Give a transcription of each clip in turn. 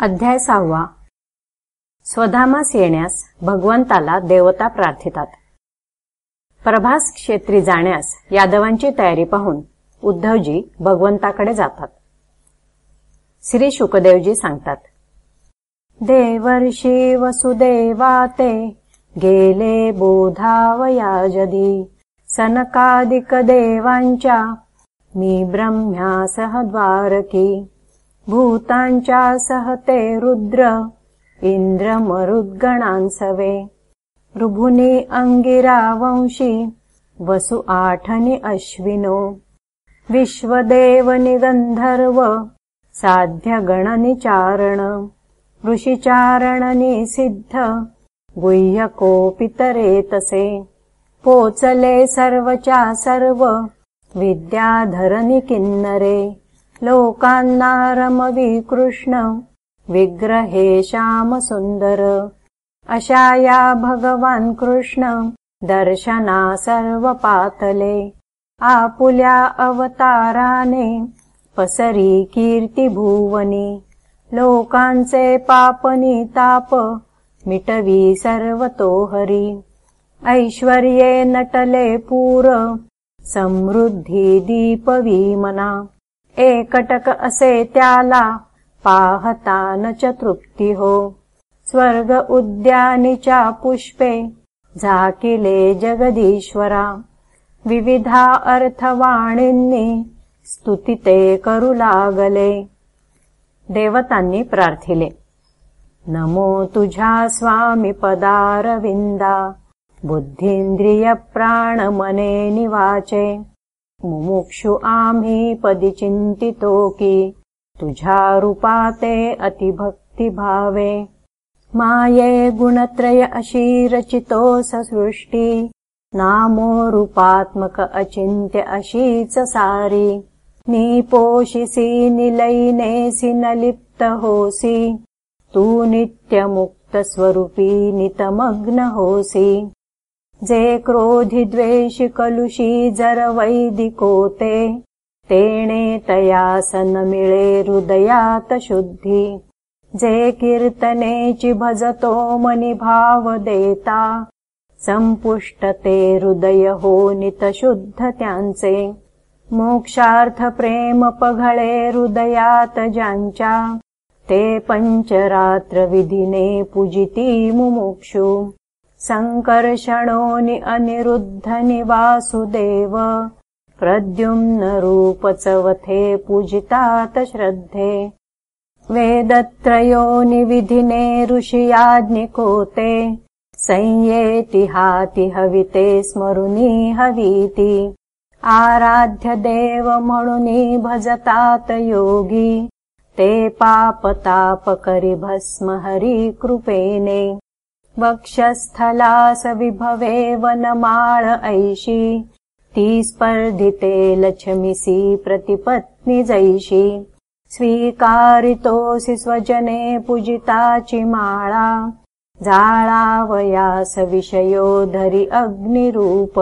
अध्याय सहावा. स्वधामास येण्यास भगवंताला देवता प्रार्थितात. प्रभास क्षेत्री जाण्यास यादवांची तयारी पाहून उद्धवजी भगवंताकडे जातात. श्री शुकदेवजी सांगतात देवर्षी वसुदेवाते गेले बोधावया जदी सनकादिक देवांच्या मी ब्रह्म्यासह द्वारकी भूतांच्या सहते रुद्र इन्द्रमरुद्गणान्सवे ऋभुनि वंशी वसु आठनि अश्विनो। विश्वदेवनि गन्धर्व साध्यगणनिचारण ऋषिचारणनि सिद्ध गुह्यकोपितरेतसे पोचले सर्वचा सर्व विद्याधरनि किन्नरे लोकान्नारमवि कृष्ण विग्रहे श्यामसुन्दर। अशाया भगवान् कृष्ण। दर्शना सर्वपातले। आपुल्या अवताराने पसरी कीर्तिभुवनि। लोकांचे पापनि ताप मिटवी सर्वतो हरि ऐश्वर्ये नटले पूर समृद्धि दीपवीमना एकटक असे त्याला पाहता न च तृप्ती हो. स्वर्ग उद्यानिचा पुष्पे झाकिले जगदीश्वरा. विविधा अर्थवाणींनी स्तुतिते करू लागले. देवतांनी प्रार्थिले. नमो तुझा स्वामी पदारविंदा. बुद्धींद्रिय प्राण मने निवाचे मुमुक्षु आम्ही पदि चिन्तितो की तुझा रूपाते अतिभक्तिभावे। माये गुणत्रय अशीरचितो सृष्टि नामो रूपात्मक अचिन्त्य अशीच सारी। निपोषिसि निलैनेसि न लिप्त होसि। तू नित्यमुक्तस्वरूपी नितमग्न होसि जे क्रोधि द्वेषि कलुषी जर वैदिकोते तेणे तया सन मिळे हृदयात शुद्धि जे कीर्तनेचि भजतो मनि भाव देता सम्पुष्टते हृदय हो नित शुद्ध त्यांचे मोक्षार्थ प्रेम पघळे हृदयात जांचा ते पंचरात्र विधिने पूजिती मुमुक्षु सङ्कर्षणोनि अनिरुद्धनि वासुदेव प्रद्युम्न रूपचवथे पूजितात श्रद्धे वेदत्रयोनि विधिने ऋषियाज्ञिकोते संयेतिहाति हविते स्मरुनी हवीति। आराध्य देव मणुनी भजतात योगी। ते पापतापकरि भस्म हरि कृपेने वक्षस्थलास विभवे वनमाळ ऐषि स्पर्धिते लक्ष्मिसि प्रतिपत्नि जैषि। स्वीकारितोऽसि स्वजने पूजिताचि माळा जाळावयास विषयो धरि अग्निरूप।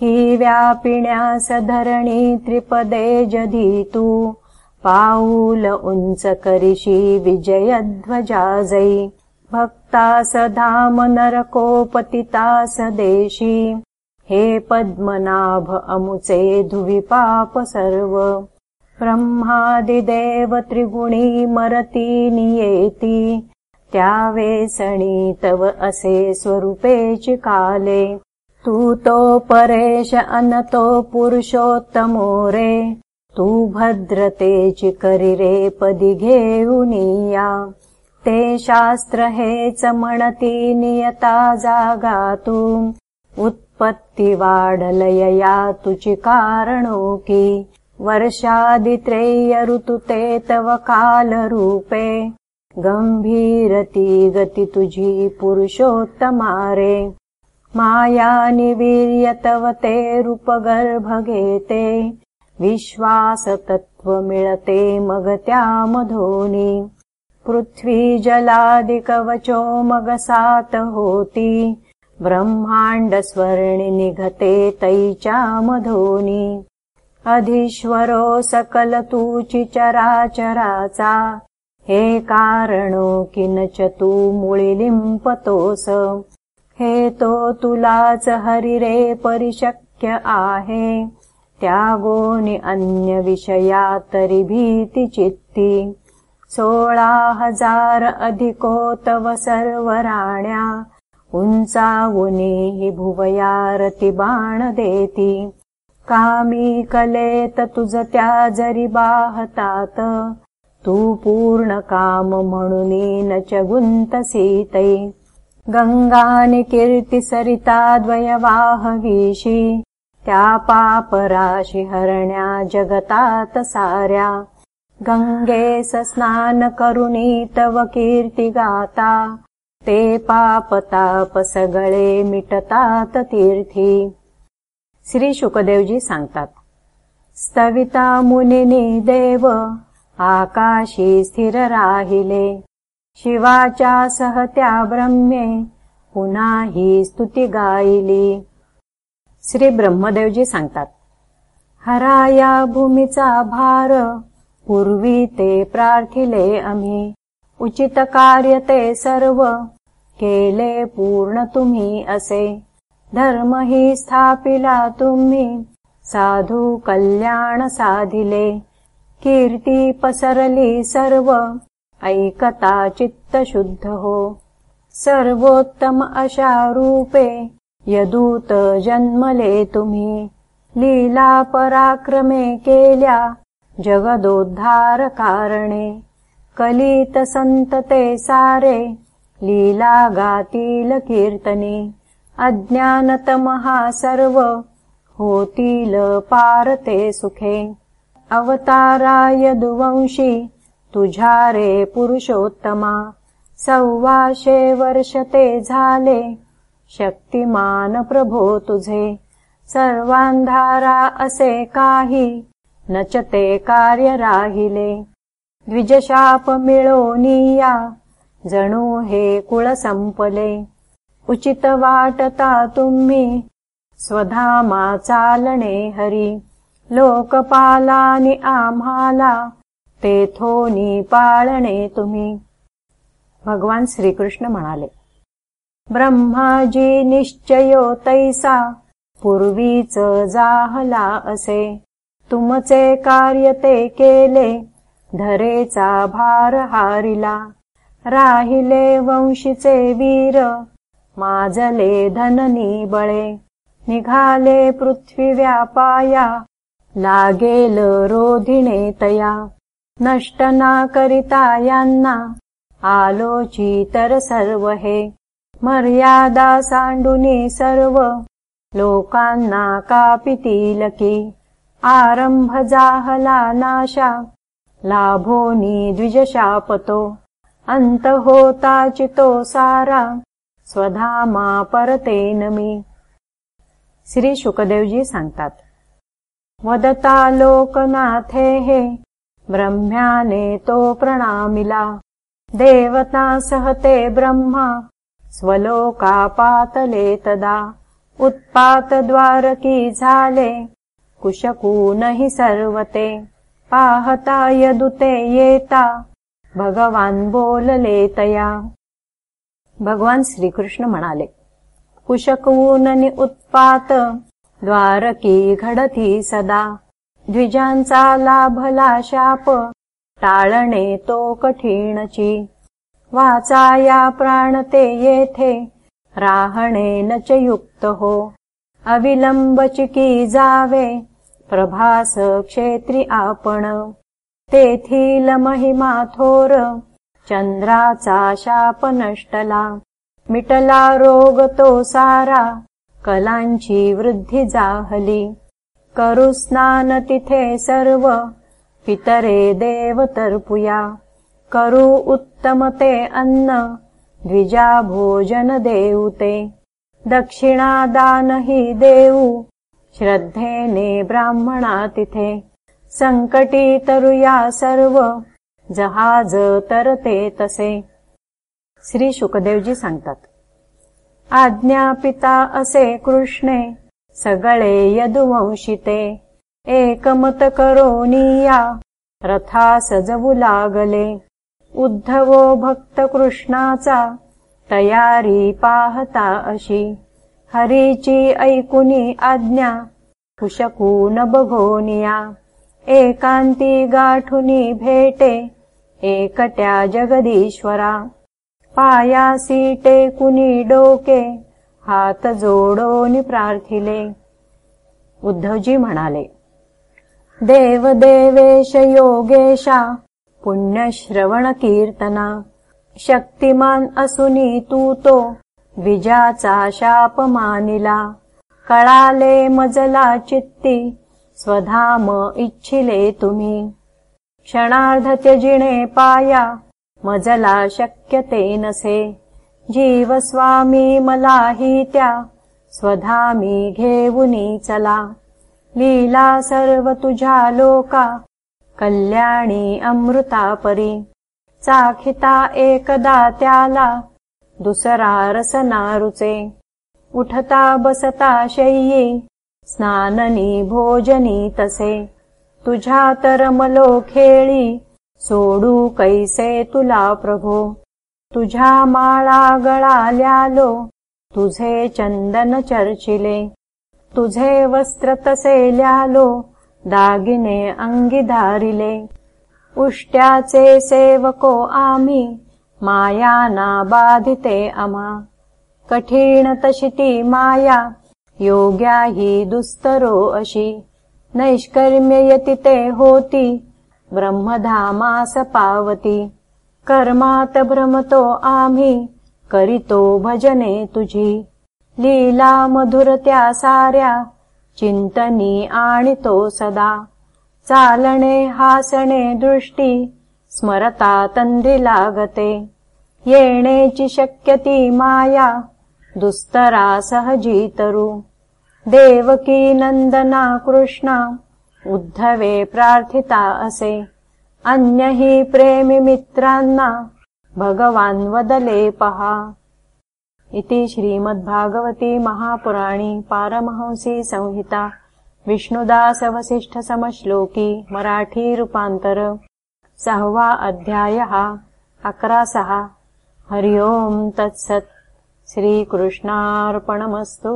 हि व्यापिण्यास धरणी त्रिपदे जधितु पाऊल उंच करिषि विजयध्वजाजै भक्ता सधाम नरकोपतिता सदेशी हे पद्मनाभ अमुचे धुवि पाप सर्व। ब्रह्मादिदेव त्रिगुणी मरती नियेति। त्यावेसणी तव असे स्वरूपेचि काले। तू तो परेश अनतो पुरुषोत्तमो रे। तू भद्रतेचि करिरे पदि घेऊनिया ते शास्त्र हेच म्हणती नियता जागातु। उत्पत्ति वाडलयया तुचि कारणो की वर्षादित्रेय ऋतु ते तव कालरूपे गम्भीरति गति तुझी पुरुषोत्तमारे माया निवीर्य तव ते रूपगर्भगेते विश्वास तत्त्व मिळते मगत्या मधोनी पृथ्वी जलादिकवचो मगसात होती ब्रह्माण्ड स्वर्णि निघते तैचा मधोनि अधीश्वरो सकल तूचि चराचराचा हे कारणो किनच तू मुळी लिंपतोस हे तो तुलाच हरिरे परिशक्य आहे। त्यागोनि अन्य विषया तरी भीति चित्ती सोळा हजार अधिको तव सर्वराण्या उंचावुनी भुवयारति बाण देती. कामी कलेत तुझ त्या जरी बाहतात तू पूर्ण काम म्हणुनी न च गुंतसीतै गंगानि कीर्ति सरिता द्वयवाहवीशी त्या पापराशि हरण्या जगतात साऱ्या गंगे स्नान करुणी तव कीर्ती गाता. ते पापताप सगळे मिटतात तीर्थी. श्री शुकदेवजी सांगतात स्तविता मुनिनी देव आकाशी स्थिर राहिले. शिवाच्या सहत्या ब्रह्मे पुन्हा ही स्तुती गायली. श्री ब्रह्मदेवजी सांगतात हराया भूमीचा भार पूर्वी ते प्रार्थिले आम्ही उचित कार्य ते सर्व। केले पूर्ण तुम्ही असे। धर्म ही स्थापिला तुम्ही। साधू कल्याण साधिले। कीर्ती पसरली सर्व। ऐकता चित्त शुद्ध हो। सर्वोत्तम अशा रूपे। यदूत जन्मले तुम्ही। लीला पराक्रमे केल्या जगदोद्धार कारणे कलित संतते सारे लीला गातील कीर्तनी अज्ञानतमहा सर्व होतील पारते सुखे। अवताराय दुवंशी तुझ्या रे पुरुषोत्तमा सव्वाशे वर्ष ते झाले। शक्तिमान प्रभो तुझे सर्वांधारा असे काही नचते कार्य राहिले द्विजशाप मिळोनिया जणू हे वाटता तुम्ही। स्वधामा चालणे हरी। लोकपालानि आम्हाला। तेथोनी पाळणे तुम्ही। भगवान श्रीकृष्ण म्हणाले ब्रह्माजी निश्चयो तैसा। पूर्वीच जाहला असे तुमचे कार्य ते केले धरेचा भार हारिला. राहिले वंशीचे वीर माजले धननी बळे निघाले पृथ्वी व्यापाया लागेल रोधिणे तया. नष्ट ना करिता यांना आलोची तर सर्व हे. मर्यादा सांडुनी सर्व लोकांना कापितील की. आरंभ जाहला नाशा लाभोनी द्विजशापतो अंत होता चितो सारा स्वधामा परते नमी। श्री शुकदेवजी सांगतात वदता लोकनाथे हे ब्रह्म्याने तो प्रणामिला। देवता सहते ब्रह्मा। स्वलोकापातले तदा। उत्पातद्वारकी झाले कुशकूनहि सर्वते। पाहता यदुते येता। भगवान बोलले तया। भगवान श्रीकृष्ण म्हणाले कुशकूननि उत्पात द्वारकी घडती सदा। द्विजांचा लाभला शाप टाळणे तो कठीणची। वाचाया प्राणते राहणे न च युक्त हो। अविलंब चिकी जावे प्रभास क्षेत्री आपण. तेथील महिमा थोर चंद्राचा शाप नष्टला. मिटला रोग तो सारा कलांची वृद्धी जाहली. करू स्नान तिथे सर्व पितरे देव तर्पुया करू उत्तम ते अन्न द्विजा भोजन देऊते दक्षिणादान हि देऊ श्रद्धेने ब्राह्मणा तिथे. संकटी तरुया सर्व जहाज तरते तसे. श्री शुकदेवजी सांगतात आज्ञापिता असे कृष्णे सगळे यदुवंशिते एकमत करोनिया रथा सजवू लागले. उद्धवो भक्तकृष्णाचा तयारी पाहता अशी हरीची ऐकुनी आज्ञा कुशकून बघोनिया एकांती गाठुनी भेटे एकट्या जगदीश्वरा. पायासी टेकुनी डोके हात जोडोनी प्रार्थिले. उद्धवजी म्हणाले देव देवेश योगेशा पुण्यश्रवण कीर्तना शक्तिमान असुनी तू तो विजाचा शाप मानिला. कळाले मजला चित्ती स्वधाम इच्छिले तुम्ही. क्षणार्ध त्यजिणे पाया मजला शक्यते नसे. जीवस्वामी मलाही त्या स्वधामी घेऊनी चला. लीला सर्व तुझ्या लोका कल्याणी अमृता परी. चाखिता एकदा त्याला दुसरा रसनारुचे। उठता बसता शय्यी। स्नाननी भोजनी तसे। तुझ्या तरमलो खेळी। सोडू कैसे तुला प्रभो? तुझ्या माळा गळाल्यालो। तुझे चंदन चर्चिले। तुझे वस्त्र तसे ल्यालो। दागिने अंगी धारिले उष्ट्याचे सेवको आम्ही मायाना बाधिते अमा तशिती माया योग्या हि दुस्तरो अशी। नैष्कर्म्ययतिते होती ब्रह्मधामास पावती। कर्मात भ्रमतो आम्ही करितो भजने तुझी। लीला मधुरत्या साऱ्या चिंतनी आणितो सदा। चालणे हासणे दृष्टी स्मरता तंद्री लागते। येणेची शक्यती माया दुस्तरा सहजीतरू। देवकी नंदना कृष्णा उद्धवे प्रार्थिता असे। अन्य हि प्रेमिमित्रान्ना भगवान् वदले पहा। इति श्रीमद्भागवती महापुराणी पारमहंसी संहिता। विष्णुदासवसिष्ठसमश्लोकी मराठीरूपान्तर सहवा अध्यायः। अक्रासः। हरि ओम् तत्सत्। श्रीकृष्णार्पणमस्तु